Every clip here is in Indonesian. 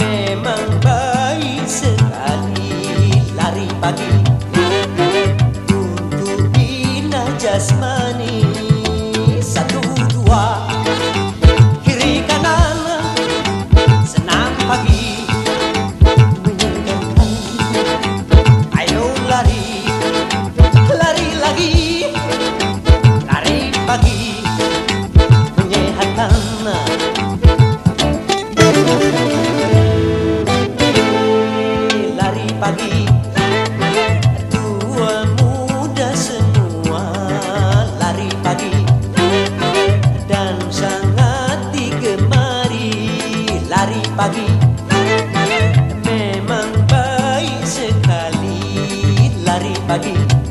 memang baik sekali lari pagi. Untuk bina jasmani. pagi Memang baik sekali lari pagi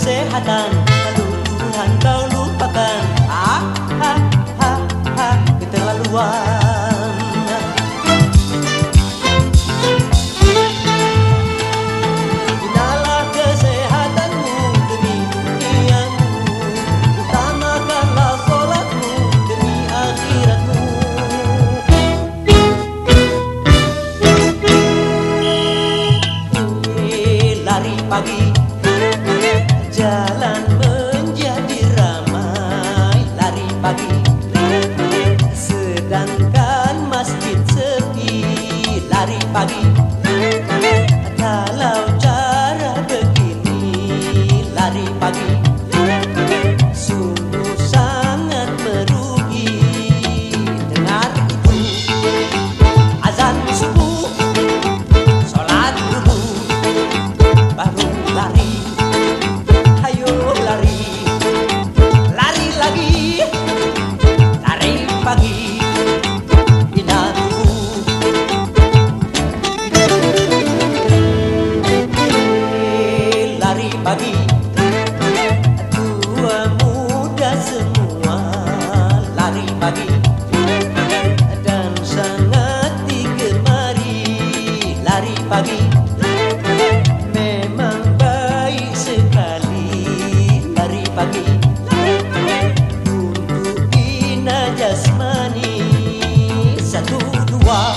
kesehatan. Aduh Tuhan kau lupakan. Ah, ah, ah, ah Keterlaluan. Gunalah kesehatanmu jalan pagi. Untuk bina jasmani Satu dua.